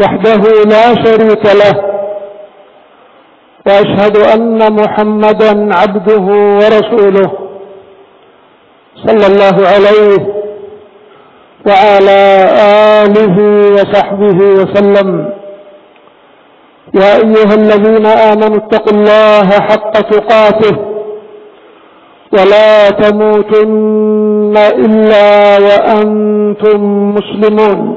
وحده لا شريك له وأشهد أن محمدا عبده ورسوله صلى الله عليه وعلى آله وصحبه وسلم. يا أيها الذين آمنوا اتقوا الله حق تقاته ولا تموتن إلا وأنتم مسلمون.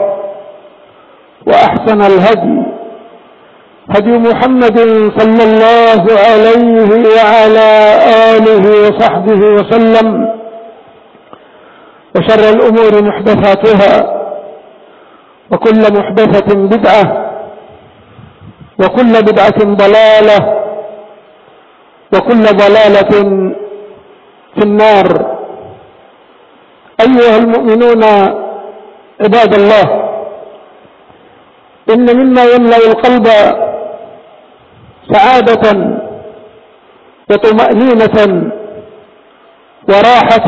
وأحسن الهدي هدي محمد صلى الله عليه وعلى آله وصحبه وسلم وشر الأمور محدثاتها وكل محدثة بدعة وكل بدعة ضلالة وكل ضلالة في النار. أيها المؤمنون عباد الله إن مما يملأ القلب سعادة وطمأنينة وراحة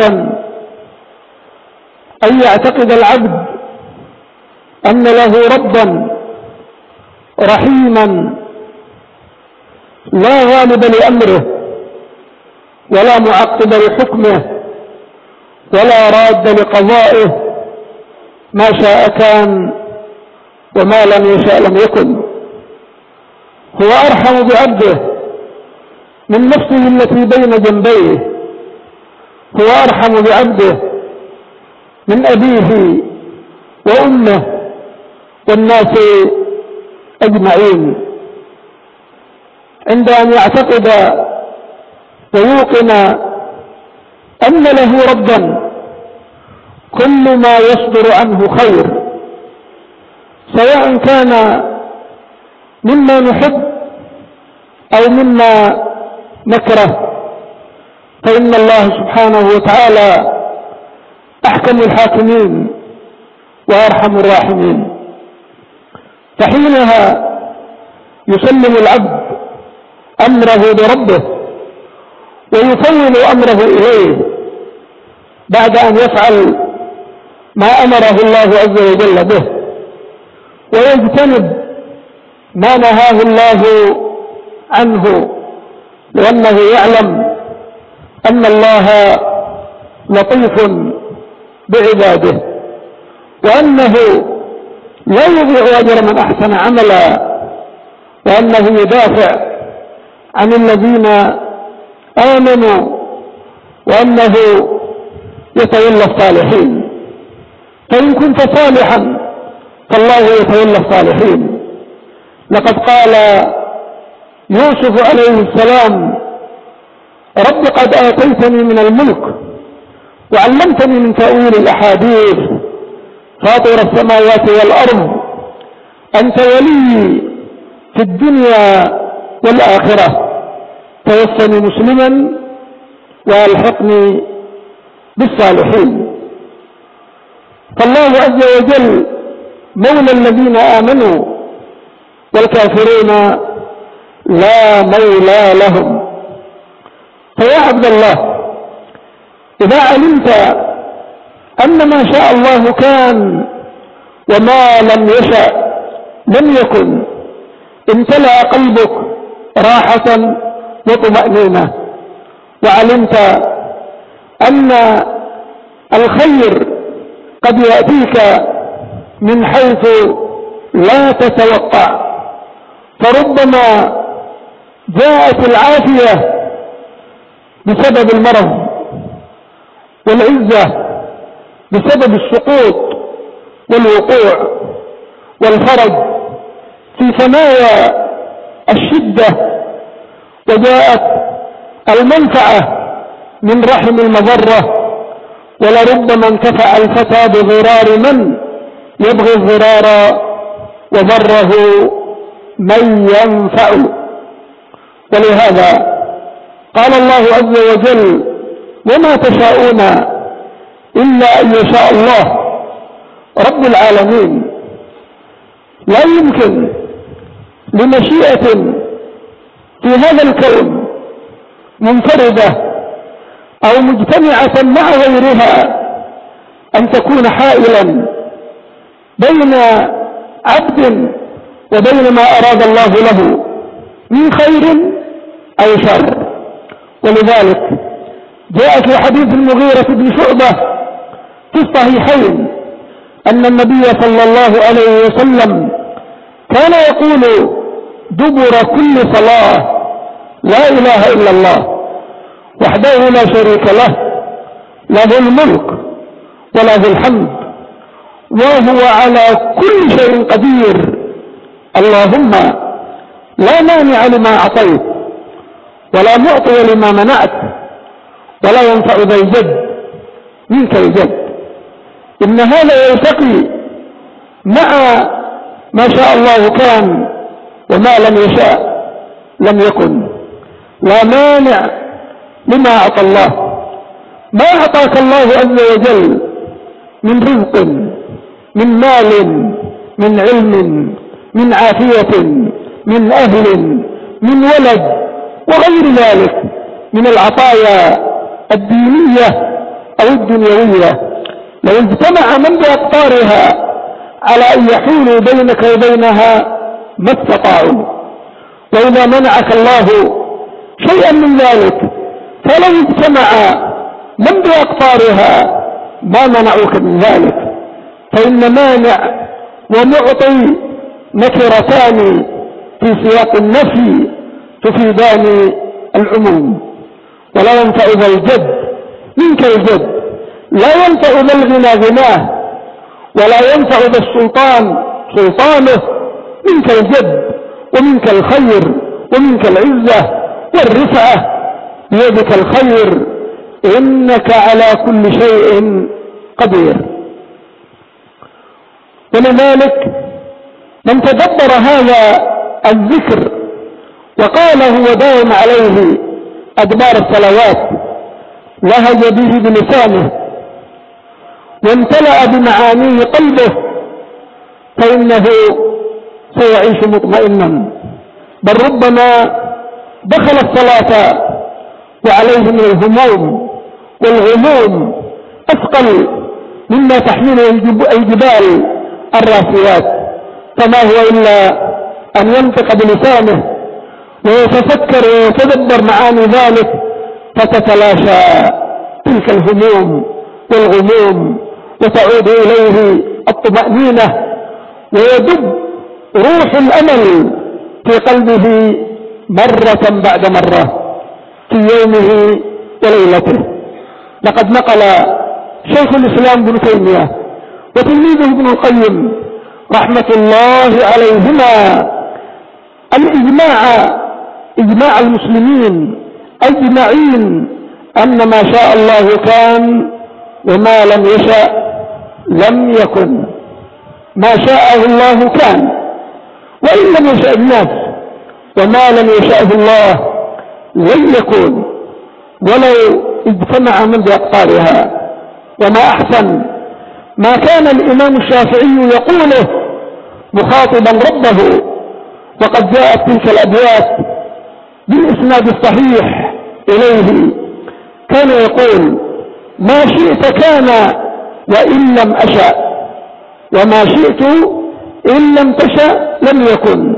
أن يعتقد العبد أن له ربا رحيما لا غالب لأمره ولا معقب لحكمه ولا راد لقضائه ما شاء كان وما لم يشاء لم يكن. هو أرحم بعبده من نفسه التي بين جنبيه. هو أرحم بعبده من أبيه وأمه والناس أجمعين. عند أن يعتقد ويوقن أن له ربا كل ما يصدر عنه خير. سواء كان مما نحب أو مما نكره فإن الله سبحانه وتعالى أحكم الحاكمين وأرحم الراحمين. فحينها يسلم العبد أمره لربه ويفوض أمره إليه بعد أن يفعل ما أمره الله عز وجل به. ويجتنب ما نهاه الله عنه لأنه يعلم أن الله لطيف بعباده وأنه لا يضيع أجر من أحسن عملا وأنه يدافع عن الذين آمنوا وأنه يتولى الصالحين. فإن كنت صالحا فالله يتولى الصالحين. لقد قال يوسف عليه السلام رب قد آتيتني من الملك وعلمتني من تأويل الأحاديث فاطر السماوات والأرض أنت ولي في الدنيا والآخرة توفني مسلما وألحقني بالصالحين. فالله عز وجل مولى الذين آمنوا والكافرون لا مولى لهم. فيا عبد الله إذا علمت أن ما شاء الله كان وما لم يشأ لم يكن امتلأ قلبك راحة وطمأنينة وعلمت أن الخير قد يأتيك من حيث لا تتوقع فربما جاءت العافية بسبب المرض والعزة بسبب السقوط والوقوع والفرج في ثنايا الشدة وجاءت المنفعة من رحم المضرة ولربما انتفع الفتى بضرار من؟ يبغي الضرار وضره من ينفع. ولهذا قال الله عز وجل وما تشاءون إلا أن يشاء الله. رب العالمين لا يمكن لمشيئة في هذا الكون منفردة أو مجتمعة مع غيرها أن تكون حائلا بين عبد وبين ما أراد الله له من خير أو شر. ولذلك جاء في حديث المغيرة بن شعبة في الصحيحين أن النبي صلى الله عليه وسلم كان يقول دبر كل صلاة لا إله إلا الله وحده لا شريك له له الملك وله الحمد وهو على كل شيء قدير. اللهم لا مانع لما أعطيت ولا معطي لما منعت ولا ينفع ذا الجد منك الجد. إن هذا يلتقي مع ما شاء الله كان وما لم يشاء لم يكن. لا مانع لما أعطى الله. ما أعطاك الله عز وجل من رزق. من مال من علم من عافية من أهل من ولد وغير ذلك من العطايا الدينية أو الدنيوية. لو اجتمع من بأقطارها على أن يحولوا بينك وبينها ما استطاعوا. وإذا منعك الله شيئا من ذلك فلو اجتمع من بأقطارها ما منعوك من ذلك. فإن مانع ومعطي نكرتان في سياق النفي تفيدان العموم. ولا ينفع ذا الجد منك الجد. لا ينفع ذا الغنى غناه ولا ينفع ذا السلطان سلطانه منك الجد ومنك الخير ومنك العزة والرفعة. بيدك الخير إنك على كل شيء قدير. ولذلك من تدبر هذا الذكر وقاله وداوم عليه أدبار الصلوات لهج به بلسانه وامتلأ بمعانيه قلبه فإنه سيعيش مطمئنا. بل ربما دخل الصلاة وعليه من الهموم والغموم أثقل مما تحمله الجبال. الراسيات فما هو إلا أن ينطق بلسانه ويتفكر ويتدبر معاني ذلك فتتلاشى تلك الهموم والغموم وتعود إليه الطمأنينة ويدب روح الأمل في قلبه مرة بعد مرة في يومه وليلته. لقد نقل شيخ الإسلام بن تيمية وتلميذه ابن القيم رحمة الله عليهما الإجماع إجماع المسلمين أجمعين أن ما شاء الله كان وما لم يشاء لم يكن. ما شاءه الله كان وإن لم يشاء الناس وما لم يشاءه الله لن يكون. ولو اجتمع من بأقطارها وما أحسن ما كان الإمام الشافعي يقوله مخاطبا ربه وقد جاءت تلك الأبيات بالإسناد الصحيح إليه. كان يقول ما شئت كان وإن لم أشأ وما شئت إن لم تشأ لم يكن.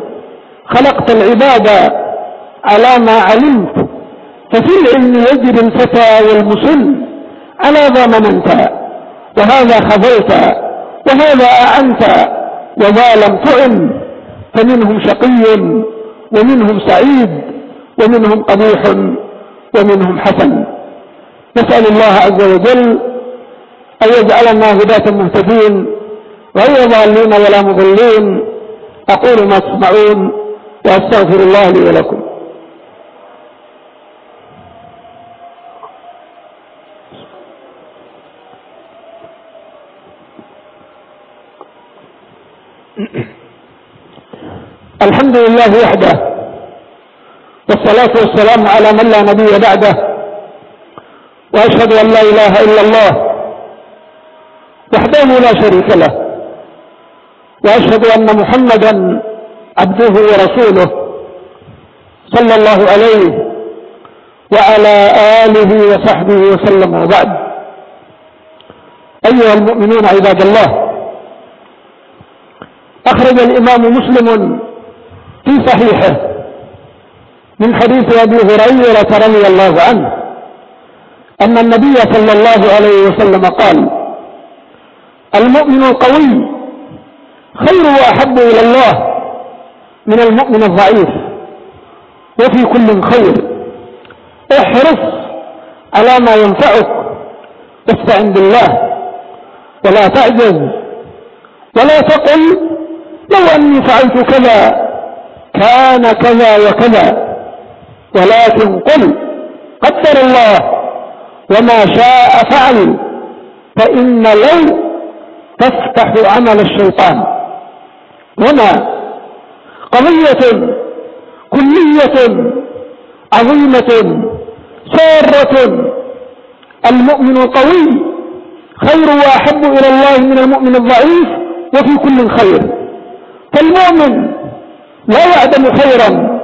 خلقت العباد على ما علمت ففي العلم يجري الفتى والمسن على ذا مننت وهذا خذلت وهذا أعنت وما لم تعن فمنهم شقي ومنهم سعيد ومنهم قبيح ومنهم حسن. نسأل الله عز وجل أن يجعلنا هداة مهتدين غير ضالين ولا مضلين. أقول ما تسمعون وأستغفر الله لي ولكم. الحمد لله وحده والصلاة والسلام على من لا نبي بعده وأشهد أن لا إله إلا الله وحده لا شريك له وأشهد أن محمدا عبده ورسوله صلى الله عليه وعلى آله وصحبه وسلم وبعد. أيها المؤمنون عباد الله أخرج الإمام مسلم في صحيحه من حديث أبي هريرة رضي الله عنه أن النبي صلى الله عليه وسلم قال المؤمن القوي خير وأحب إلى الله من المؤمن الضعيف وفي كل خير. احرص على ما ينفعك واستعن بالله ولا تعجز ولا تقل لو أني فعلت كذا كان كذا وكذا. ولكن قل قدر الله وما شاء فعل فإن لو تفتح عمل الشيطان. وما قضية كلية عظيمة سارة. المؤمن القوي خير وأحب إلى الله من المؤمن الضعيف وفي كل خير. فالمؤمن لا يعدم خيرا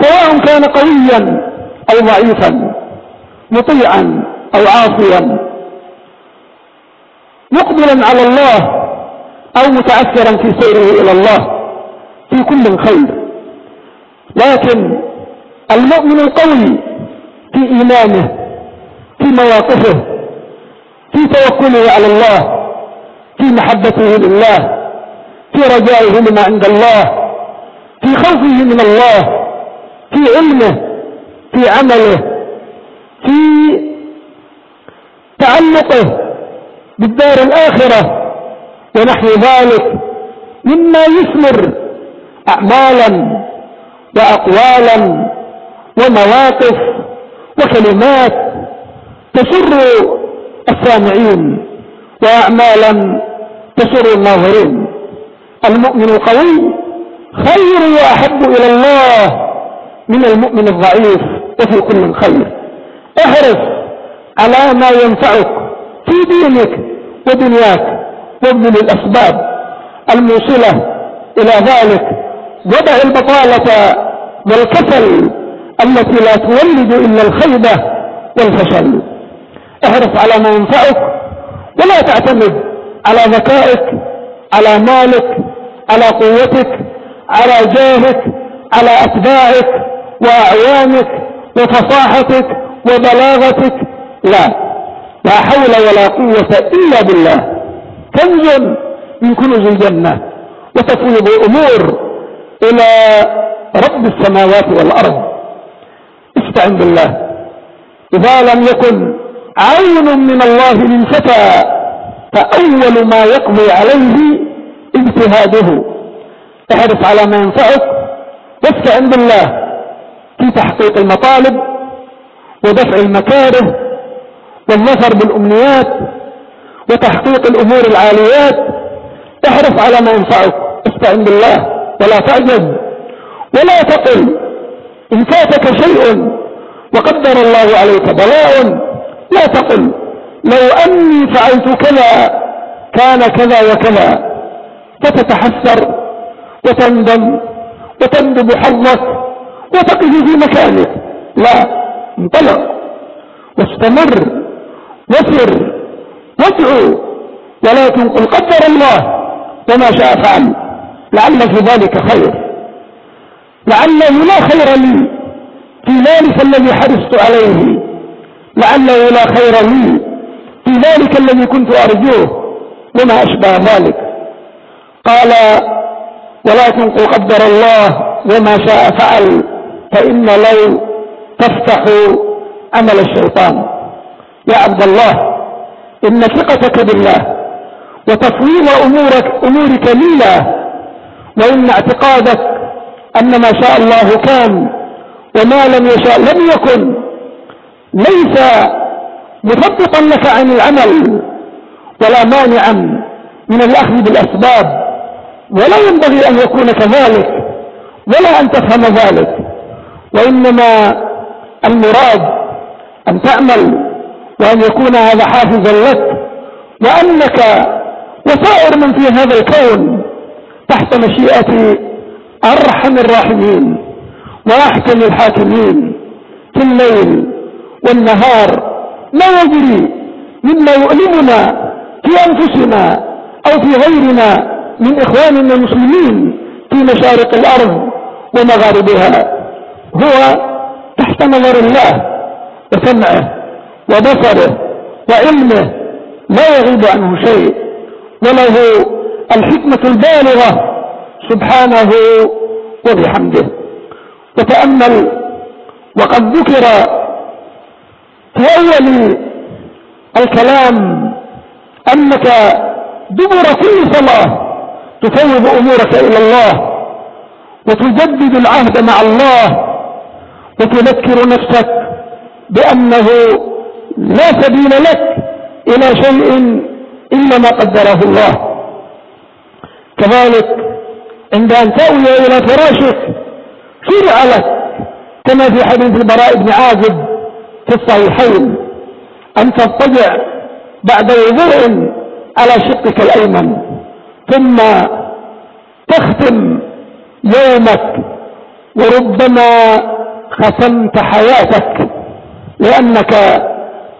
سواء كان قويا أو ضعيفا مطيعا أو عاصيا. مقبلا على الله أو متعثرا في سيره إلى الله في كل خير. لكن المؤمن القوي في إيمانه في مواقفه في توكله على الله في محبته لله في رجائه لما عند الله في خوفه من الله في علمه في عمله في تعلقه بالدار الآخرة. ونحو ذلك مما يثمر أعمالا وأقوالا ومواقف وكلمات تسر السامعين وأعمالا تسر الناظرين. المؤمن القوي خير وأحب إلى الله من المؤمن الضعيف وفي كل خير. احرص على ما ينفعك في دينك ودنياك وابذل الأسباب الموصلة إلى ذلك ودع البطالة والكسل التي لا تولد إلا الخيبة والفشل. احرص على ما ينفعك ولا تعتمد على ذكائك على مالك على قوتك على جاهك على أتباعك وأعوانك وفصاحتك وبلاغتك. لا لا حول ولا قوة إلا بالله. كنز من كنوز الجنة؟ وتفوض الأمور إلى رب السماوات والأرض. استعن بالله. إذا لم يكن عون من الله للفتى فأول ما يقضي عليه اجتهاده. احرص على ما ينفعك واستعن بالله في تحقيق المطالب ودفع المكاره والظفر بالأمنيات وتحقيق الأمور العاليات. احرص على ما ينفعك. استعن بالله ولا تعجز ولا تقل. إن فاتك شيء وقدر الله عليك بلاء لا تقل. لو أني فعلت كذا كان كذا وكذا. فتتحسر وتندم وتندب حظك وتقف في مكانك. لا انطلق واستمر وسر وادعو ولكن قل قدر الله وما شاء فعل. لعل في ذلك خير. لعله لا خير لي في ذلك الذي حرصت عليه. لعله لا خير لي في ذلك الذي كنت أرجوه وما أشبه ذلك. قال ولكن قدر الله وما شاء فعل فإن لو تفتح عمل الشيطان. يا عبد الله إن ثقتك بالله وتفويض أمورك, أمورك لله وإن اعتقادك أن ما شاء الله كان وما لم يشاء لم يكن ليس مثبطا لك عن العمل ولا مانعا من الأخذ بالأسباب. ولا ينبغي أن يكون كذلك ولا أن تفهم ذلك وإنما المراد أن تعمل وأن يكون هذا حافظا لك وأنك وسائر من في هذا الكون تحت مشيئة أرحم الراحمين وأحكم الحاكمين في الليل والنهار. ما يجري مما يؤلمنا في أنفسنا أو في غيرنا من إخواننا المسلمين في مشارق الأرض ومغاربها. هو تحت نظر الله وسمعه وبصره وعلمه لا يغيب عنه شيء. وله الحكمة البالغة سبحانه وبحمده. وتأمل وقد ذكر في أول الكلام أنك دبر كل صلاة تفوض أمورك إلى الله وتجدد العهد مع الله وتذكر نفسك بأنه لا سبيل لك إلى شيء إلا ما قدره الله. كذلك عند أن تأوي إلى فراشك شرع لك كما في حديث البراء بن عازب في الصحيحين أن تضطجع بعد وضوء على شقك الأيمن. ثم تختم يومك وربما ختمت حياتك لأنك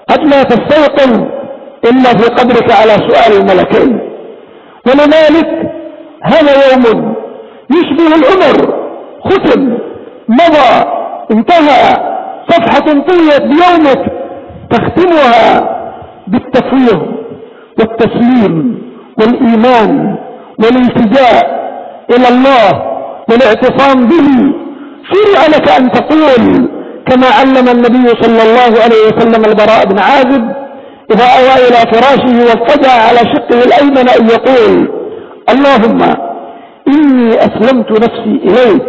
قد لا تستيقظ إلا في قبرك على سؤال الملكين. ولذلك هذا يوم يشبه العمر. ختم مضى انتهى. صفحة طويت بيومك تختمها بالتفويض والتسليم. والإيمان والالتجاء إلى الله والاعتصام به. شرع لك أن تقول كما علم النبي صلى الله عليه وسلم البراء بن عازب إذا أوى إلى فراشه واضطجع على شقه الأيمن أن يقول اللهم إني أسلمت نفسي إليك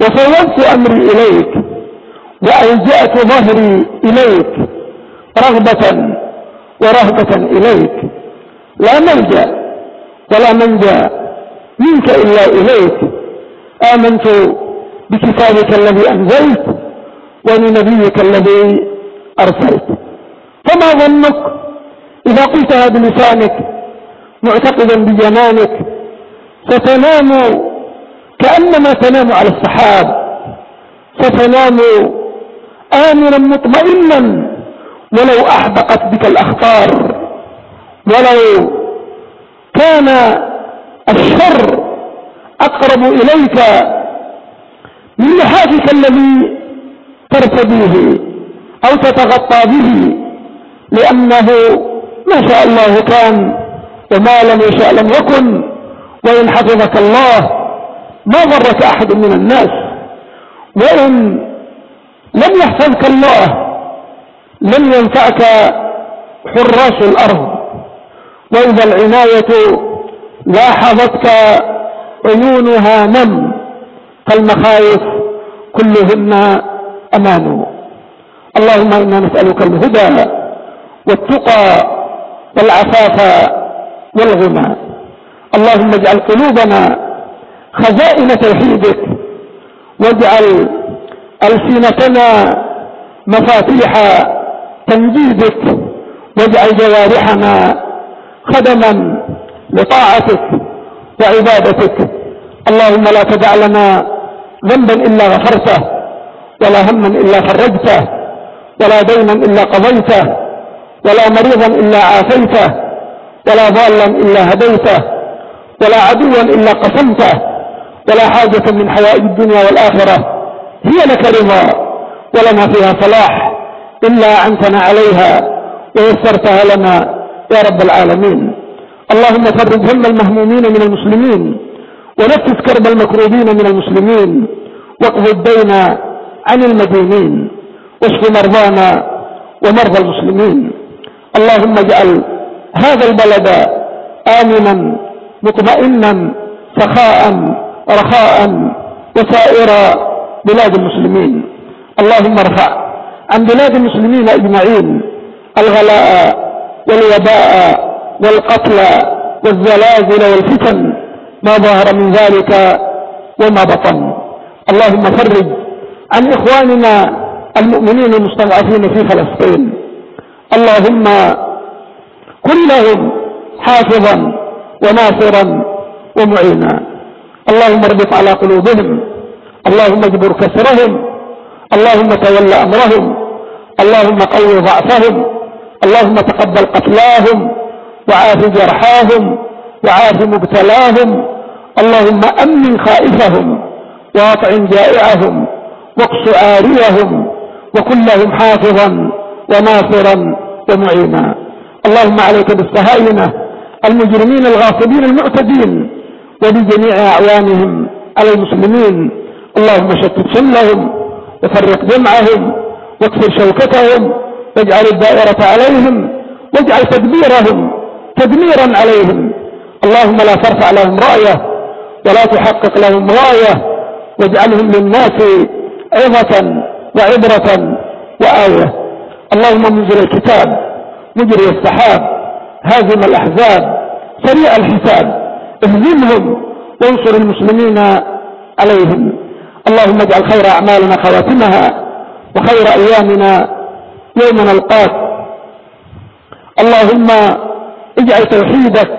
وفوضت أمري إليك وألجأت ظهري إليك رغبة ورهبة إليك لا ملجأ ولا منجا منك إلا إليك. آمنت بكتابك الذي أنزلت ولنبيك الذي أرسلت. فما ظنك إذا قلتها بلسانك معتقدا بجنانك ستنام كأنما تنام على السحاب. ستنام آمنا مطمئنا ولو أحبقت بك الأخطار. ولو كان الشر أقرب إليك من لحافك الذي ترتديه أو تتغطى به لأنه ما شاء الله كان وما لم يشاء لم يكن وإن حفظك الله ما ضرك أحد من الناس. وإن لم يحفظك الله لم ينفعك حراس الأرض. وإذا العناية لاحظتك عيونها نم فالمخايف كلهن أمان. اللهم إنا نسألك الهدى والتقى والعفاف والغنى. اللهم اجعل قلوبنا خزائن توحيدك واجعل ألسنتنا مفاتيح تنجيدك واجعل جوارحنا خدما لطاعتك وعبادتك. اللهم لا تدع لنا ذنبا إلا غفرته ولا هما إلا فرجته ولا دينا إلا قضيته ولا مريضا إلا عافيته ولا ضالا إلا هديته ولا عدوا إلا قسمته ولا حاجة من حوائج الدنيا والآخرة. هي لك رضا ولنا فيها صلاح إلا أعنتنا عليها ويسرتها لنا يا رب العالمين. اللهم فرج هم المهمومين من المسلمين ونفس كرب المكروبين من المسلمين واقض الدين عن المدينين واشف مرضانا ومرضى المسلمين. اللهم اجعل هذا البلد آمنا مطمئنا سخاء رخاء وسائر بلاد المسلمين. اللهم ارفع عن بلاد المسلمين أجمعين. الغلاء والوباء والقتل والزلازل والفتن ما ظهر من ذلك وما بطن. اللهم فرج عن إخواننا المؤمنين المستضعفين في فلسطين. اللهم كن لهم حافظا وناصرا ومعينا. اللهم اربط على قلوبهم. اللهم اجبر كسرهم. اللهم تول أمرهم. اللهم قو ضعفهم. اللهم تقبل قتلاهم وعاف جرحاهم وعاف مبتلاهم اللهم أمن خائفهم واطعم جائعهم واقص عاريهم وكن لهم حافظا وناصرا ومعينا اللهم عليك بالصهاينة المجرمين الغاصبين المعتدين وبجميع أعوانهم على المسلمين اللهم شتت شملهم وفرق جمعهم واكسر شوكتهم واجعل الدائرة عليهم واجعل تدبيرهم تدميرا عليهم. اللهم لا ترفع لهم رأية ولا تحقق لهم رأية واجعلهم للناس عظة وعبرة وآية. اللهم منزل الكتاب مجري السحاب هازم الأحزاب سريع الحساب. اهزمهم وانصر المسلمين عليهم. اللهم اجعل خير أعمالنا خواتمها وخير أيامنا يوم نلقاك. اللهم اجعل توحيدك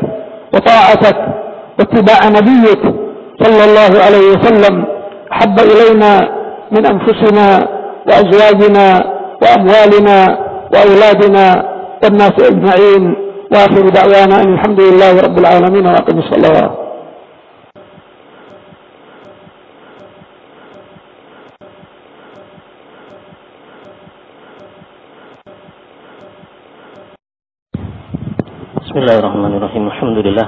وطاعتك واتباع نبيك صلى الله عليه وسلم أحب إلينا من أنفسنا وأزواجنا وأموالنا وأولادنا والناس أجمعين. وآخر دعوانا أن الحمد لله رب العالمين وأقم الصلوات Bismillahirrahmanirrahim. Alhamdulillah.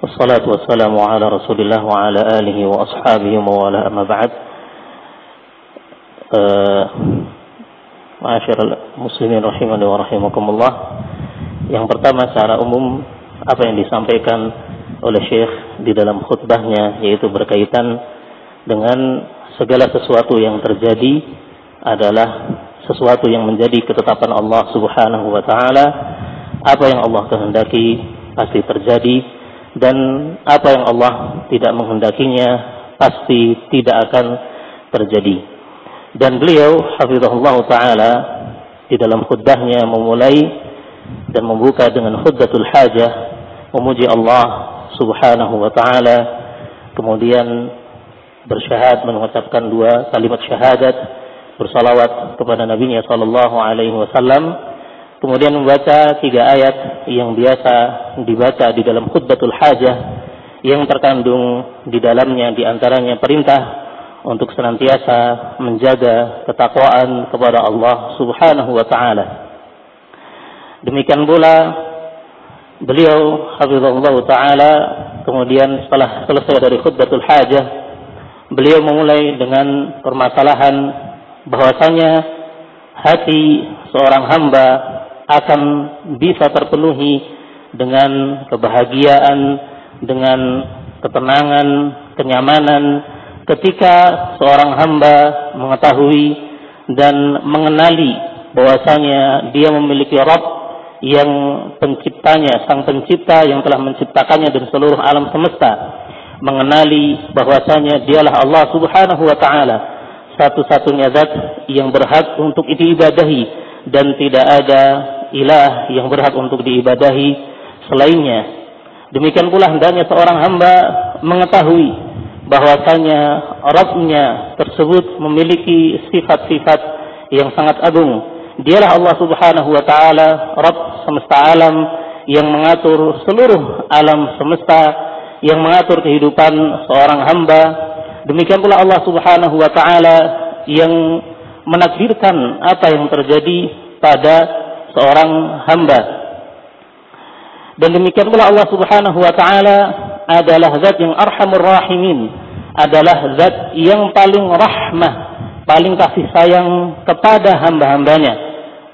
Wassalatu wassalamu ala Rasulillah wa ala alihi wa ashabihi wa ala amma ba'd. Eh, ma'asyiral muslimin rahimani wa rahimakumullah. Yang pertama secara umum apa yang disampaikan oleh Syekh di dalam khutbahnya yaitu berkaitan dengan segala sesuatu yang terjadi adalah sesuatu yang menjadi ketetapan Allah Subhanahu wa taala apa yang Allah kehendaki pasti terjadi dan apa yang Allah tidak menghendakinya pasti tidak akan terjadi. Dan beliau hafizahullah taala di dalam khutbahnya memulai dan membuka dengan khutbatul hajah memuji Allah Subhanahu wa taala kemudian bersyahad mengucapkan dua kalimat syahadat bersalawat kepada Nabi sallallahu alaihi wasallam kemudian membaca tiga ayat yang biasa dibaca di dalam khutbatul hajah yang terkandung di dalamnya di antaranya perintah untuk senantiasa menjaga ketakwaan kepada Allah Subhanahu wa taala. Demikian pula beliau hafizahullah taala kemudian setelah selesai dari khutbatul hajah beliau memulai dengan permasalahan bahwasanya hati seorang hamba akan bisa terpenuhi dengan kebahagiaan, dengan ketenangan, kenyamanan ketika seorang hamba mengetahui dan mengenali bahwasanya dia memiliki Rabb yang penciptanya, sang pencipta yang telah menciptakannya dan seluruh alam semesta, mengenali bahwasanya dialah Allah Subhanahu wa taala, satu-satunya zat yang berhak untuk diibadahi dan tidak ada ilah yang berhak untuk diibadahi selainnya. Demikian pula hendaknya seorang hamba mengetahui bahwasanya Rabbnya tersebut memiliki sifat-sifat yang sangat agung. Dialah Allah Subhanahu wa taala, Rabb semesta alam yang mengatur seluruh alam semesta, yang mengatur kehidupan seorang hamba. Demikian pula Allah Subhanahu wa taala yang menakdirkan apa yang terjadi pada seorang hamba. Dan demikian pula Allah Subhanahu wa taala adalah zat yang arhamur rahimin, adalah zat yang paling rahmah, paling kasih sayang kepada hamba-hambanya.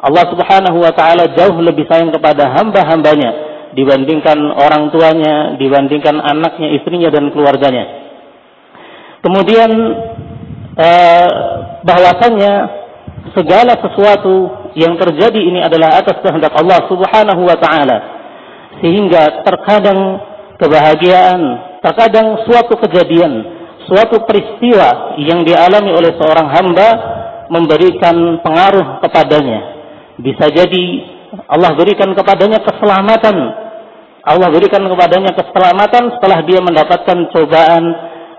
Allah Subhanahu wa taala jauh lebih sayang kepada hamba-hambanya dibandingkan orang tuanya, dibandingkan anaknya, istrinya dan keluarganya. Kemudian eh, bahwasannya segala sesuatu yang terjadi ini adalah atas kehendak Allah Subhanahu wa taala. Sehingga terkadang kebahagiaan, terkadang suatu kejadian, suatu peristiwa yang dialami oleh seorang hamba memberikan pengaruh kepadanya. Bisa jadi Allah berikan kepadanya keselamatan. Allah berikan kepadanya keselamatan setelah dia mendapatkan cobaan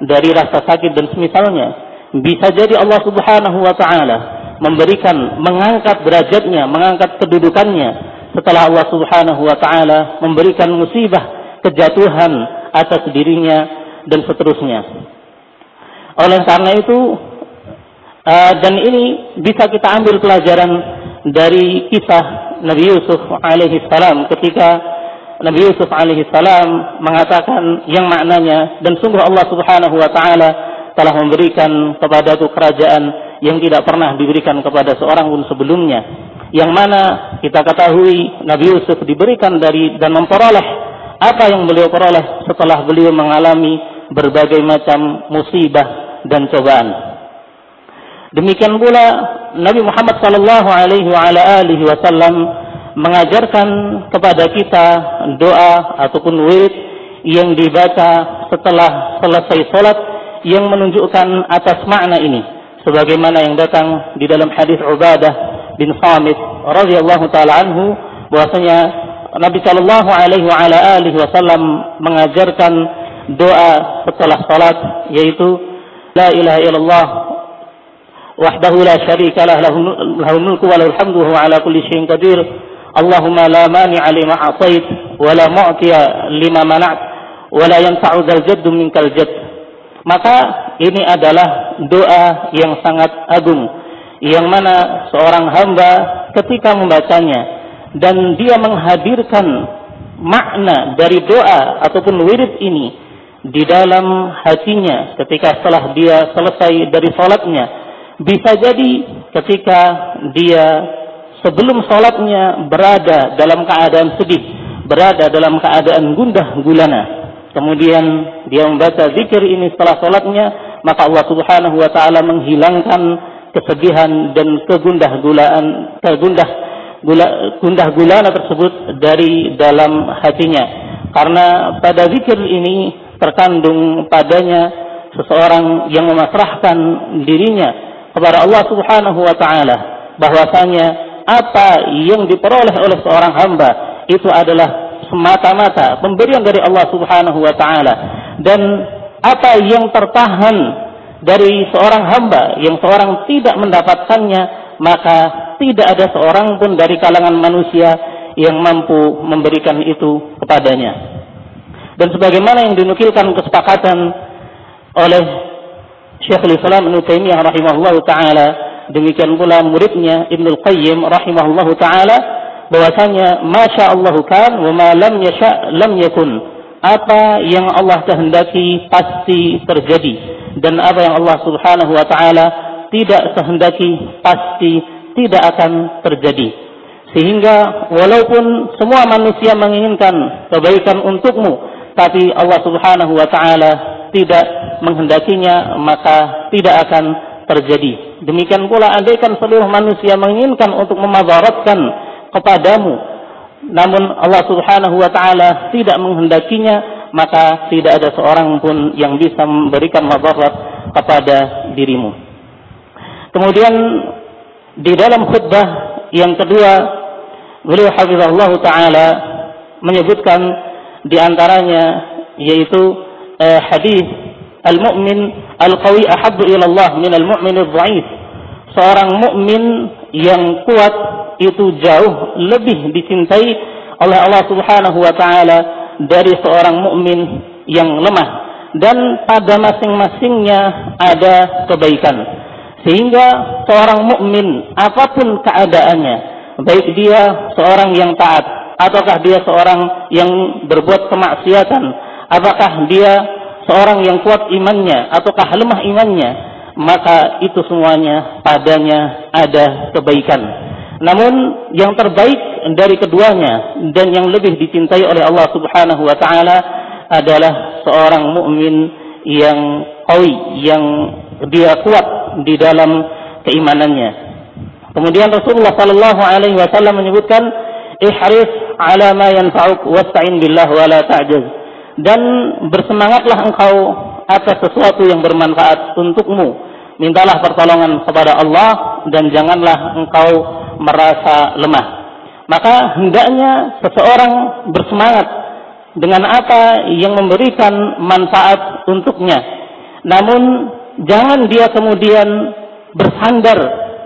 dari rasa sakit dan semisalnya. Bisa jadi Allah Subhanahu wa taala memberikan mengangkat derajatnya, mengangkat kedudukannya setelah Allah Subhanahu wa taala memberikan musibah kejatuhan atas dirinya dan seterusnya. Oleh karena itu uh, dan ini bisa kita ambil pelajaran dari kisah Nabi Yusuf alaihi salam ketika Nabi Yusuf alaihi salam mengatakan yang maknanya dan sungguh Allah Subhanahu wa taala telah memberikan kepadaku kerajaan yang tidak pernah diberikan kepada seorang pun sebelumnya yang mana kita ketahui Nabi Yusuf diberikan dari dan memperoleh apa yang beliau peroleh setelah beliau mengalami berbagai macam musibah dan cobaan. Demikian pula Nabi Muhammad sallallahu alaihi wasallam mengajarkan kepada kita doa ataupun wirid yang dibaca setelah selesai salat yang menunjukkan atas makna ini. Sebagaimana yang datang di dalam hadis Ubadah bin Samit radhiyallahu taala anhu bahwasanya Nabi Shallallahu Alaihi Wasallam mengajarkan doa setelah salat yaitu La ilaha illallah wahdahu la syarika lah lahu mulku wa lahul hamdu wa ala kulli syai'in qadir Allahumma la mani'a lima a'tait wa la mu'tiya lima mana'at wa la yanfa'u dzal jaddu minkal jadd maka ini adalah doa yang sangat agung yang mana seorang hamba ketika membacanya dan dia menghadirkan makna dari doa ataupun wirid ini di dalam hatinya ketika setelah dia selesai dari sholatnya bisa jadi ketika dia sebelum sholatnya berada dalam keadaan sedih berada dalam keadaan gundah gulana kemudian dia membaca zikir ini setelah sholatnya maka Allah subhanahu wa ta'ala menghilangkan kesedihan dan kegundah gulaan kegundah gula, gundah gulana tersebut dari dalam hatinya. Karena pada zikir ini terkandung padanya seseorang yang memasrahkan dirinya kepada Allah Subhanahu wa taala bahwasanya apa yang diperoleh oleh seorang hamba itu adalah semata-mata pemberian dari Allah Subhanahu wa taala dan apa yang tertahan dari seorang hamba yang seorang tidak mendapatkannya maka tidak ada seorang pun dari kalangan manusia yang mampu memberikan itu kepadanya. Dan sebagaimana yang dinukilkan kesepakatan oleh Syekhul Islam Ibnu Taimiyah rahimahullahu taala, demikian pula muridnya Ibnu Qayyim rahimahullahu taala bahwasanya masya Allah kan wa lam yasha lam yakun. Apa yang Allah kehendaki pasti terjadi dan apa yang Allah Subhanahu wa taala tidak kehendaki pasti tidak akan terjadi. Sehingga walaupun semua manusia menginginkan kebaikan untukmu, tapi Allah Subhanahu wa taala tidak menghendakinya, maka tidak akan terjadi. Demikian pula andaikan seluruh manusia menginginkan untuk memadaratkan kepadamu, namun Allah Subhanahu wa taala tidak menghendakinya, maka tidak ada seorang pun yang bisa memberikan madarat kepada dirimu. Kemudian di dalam khutbah yang kedua beliau hafizahullah taala menyebutkan di antaranya yaitu uh, hadis al-mu'min al-qawi ahabbu ila Allah min al-mu'min al-dha'if. Seorang mukmin yang kuat itu jauh lebih dicintai oleh Allah Subhanahu wa taala dari seorang mukmin yang lemah dan pada masing-masingnya ada kebaikan. Sehingga seorang mukmin apa pun keadaannya, baik dia seorang yang taat ataukah dia seorang yang berbuat kemaksiatan, apakah dia seorang yang kuat imannya ataukah lemah imannya, maka itu semuanya padanya ada kebaikan. Namun yang terbaik dari keduanya dan yang lebih dicintai oleh Allah Subhanahu wa taala adalah seorang mukmin yang qawi, yang dia kuat di dalam keimanannya. Kemudian Rasulullah sallallahu alaihi wasallam menyebutkan ihris ala ma yanfa'uk wasta'in billah wa la ta'jaz. Dan bersemangatlah engkau atas sesuatu yang bermanfaat untukmu. Mintalah pertolongan kepada Allah dan janganlah engkau merasa lemah. Maka hendaknya seseorang bersemangat dengan apa yang memberikan manfaat untuknya. Namun jangan dia kemudian bersandar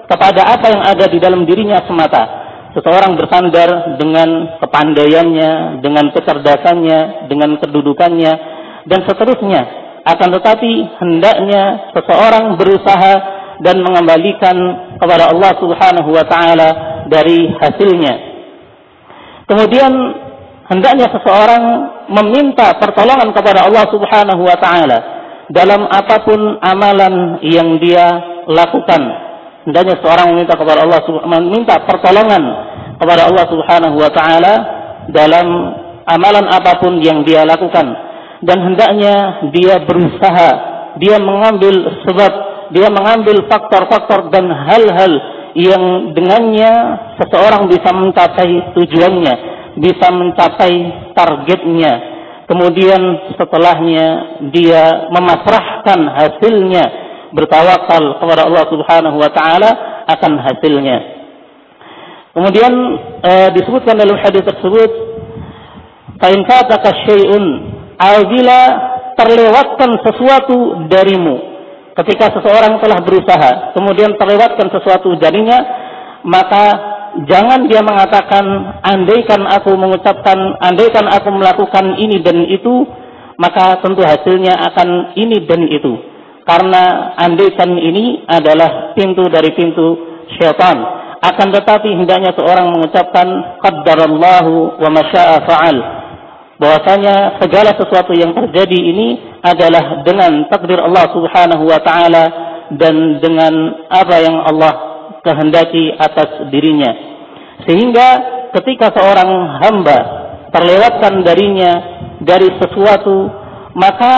kepada apa yang ada di dalam dirinya semata. Seseorang bersandar dengan kepandaiannya, dengan kecerdasannya, dengan kedudukannya, dan seterusnya. Akan tetapi hendaknya seseorang berusaha dan mengembalikan kepada Allah Subhanahu wa taala dari hasilnya. Kemudian hendaknya seseorang meminta pertolongan kepada Allah Subhanahu wa taala dalam apa pun amalan yang dia lakukan. Hendaknya seorang meminta kepada Allah meminta pertolongan kepada Allah Subhanahu wa taala dalam amalan apa pun yang dia lakukan dan hendaknya dia berusaha dia mengambil sebab dia mengambil faktor-faktor dan hal-hal yang dengannya seseorang bisa mencapai tujuannya, bisa mencapai targetnya. Kemudian setelahnya dia memasrahkan hasilnya, bertawakal kepada Allah Subhanahu wa taala akan hasilnya. Kemudian e, disebutkan dalam hadis tersebut, "Kain fataka syai'un" apabila terlewatkan sesuatu darimu, ketika seseorang telah berusaha kemudian terlewatkan sesuatu jadinya maka jangan dia mengatakan andaikan aku mengucapkan andaikan aku melakukan ini dan itu maka tentu hasilnya akan ini dan itu. Karena andaikan ini adalah pintu dari pintu syaitan. Akan tetapi hendaknya seorang mengucapkan qaddarallahu wa masya'a fa'al bahwasanya segala sesuatu yang terjadi ini adalah dengan takdir Allah Subhanahu wa taala dan dengan apa yang Allah kehendaki atas dirinya. Sehingga ketika seorang hamba terlewatkan darinya dari sesuatu, maka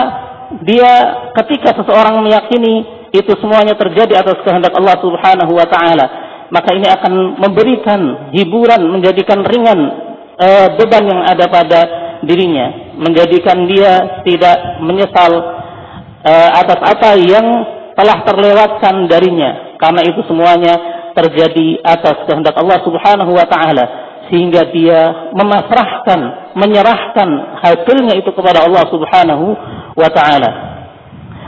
dia ketika seseorang meyakini itu semuanya terjadi atas kehendak Allah Subhanahu wa taala, maka ini akan memberikan hiburan, menjadikan ringan e, beban yang ada pada dirinya, menjadikan dia tidak menyesal uh, atas apa yang telah terlewatkan darinya, karena itu semuanya terjadi atas kehendak Allah Subhanahu wa taala sehingga dia memasrahkan, menyerahkan hasilnya itu kepada Allah Subhanahu wa taala.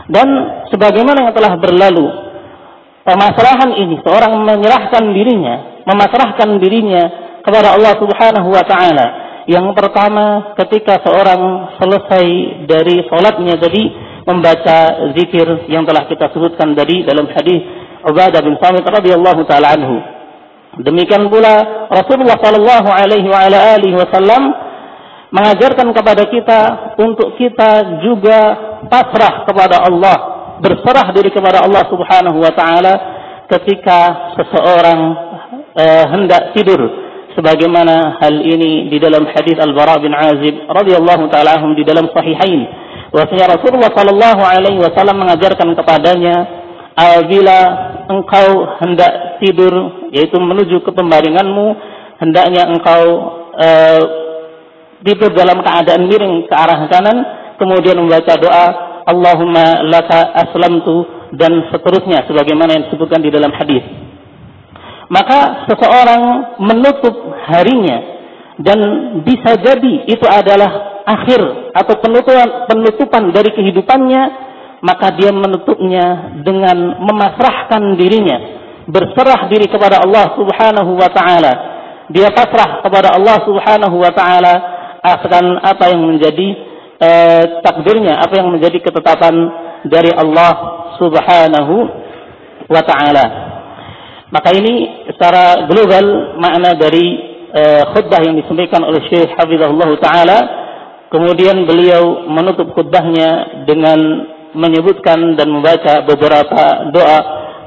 Dan sebagaimana yang telah berlalu, pemasrahan ini seorang menyerahkan dirinya, memasrahkan dirinya kepada Allah Subhanahu wa taala yang pertama ketika seorang selesai dari sholatnya tadi membaca zikir yang telah kita sebutkan tadi dalam hadis Ubadah bin Samit radhiyallahu taala anhu. Demikian pula Rasulullah sallallahu alaihi wa ala alihi wasallam mengajarkan kepada kita untuk kita juga pasrah kepada Allah, berserah diri kepada Allah Subhanahu wa taala ketika seseorang eh, hendak tidur sebagaimana hal ini di dalam hadis Al-Bara bin Azib radhiyallahu taala di dalam sahihain. Bahwasanya Rasulullah sallallahu alaihi wasallam mengajarkan kepadanya apabila engkau hendak tidur yaitu menuju ke pembaringanmu hendaknya engkau uh, tidur dalam keadaan miring ke arah kanan kemudian membaca doa Allahumma laka aslamtu dan seterusnya sebagaimana yang disebutkan di dalam hadis maka seseorang menutup harinya dan bisa jadi itu adalah akhir atau penutupan penutupan dari kehidupannya maka dia menutupnya dengan memasrahkan dirinya berserah diri kepada Allah Subhanahu wa taala. Dia pasrah kepada Allah Subhanahu wa taala akan apa yang menjadi eh, takdirnya apa yang menjadi ketetapan dari Allah Subhanahu wa taala maka ini secara global makna dari uh, khutbah yang disampaikan oleh Syekh Hafizahullah Ta'ala. Kemudian beliau menutup khutbahnya dengan menyebutkan dan membaca beberapa doa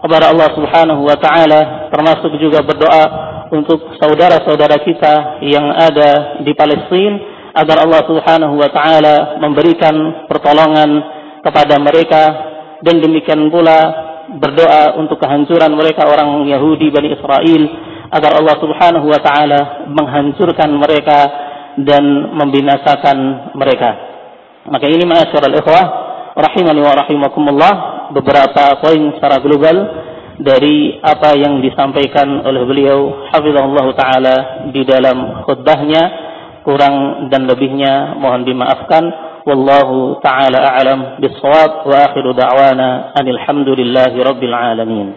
kepada Allah Subhanahu wa taala termasuk juga berdoa untuk saudara-saudara kita yang ada di Palestina agar Allah Subhanahu wa taala memberikan pertolongan kepada mereka dan demikian pula berdoa untuk kehancuran mereka orang Yahudi Bani Israel agar Allah Subhanahu wa taala menghancurkan mereka dan membinasakan mereka. Maka ini ma'asyiral ikhwah rahimani wa rahimakumullah beberapa poin secara global dari apa yang disampaikan oleh beliau hafizahullah taala di dalam khutbahnya kurang dan lebihnya mohon dimaafkan والله تعالى أعلم بالصواب وآخر دعوانا أن الحمد لله رب العالمين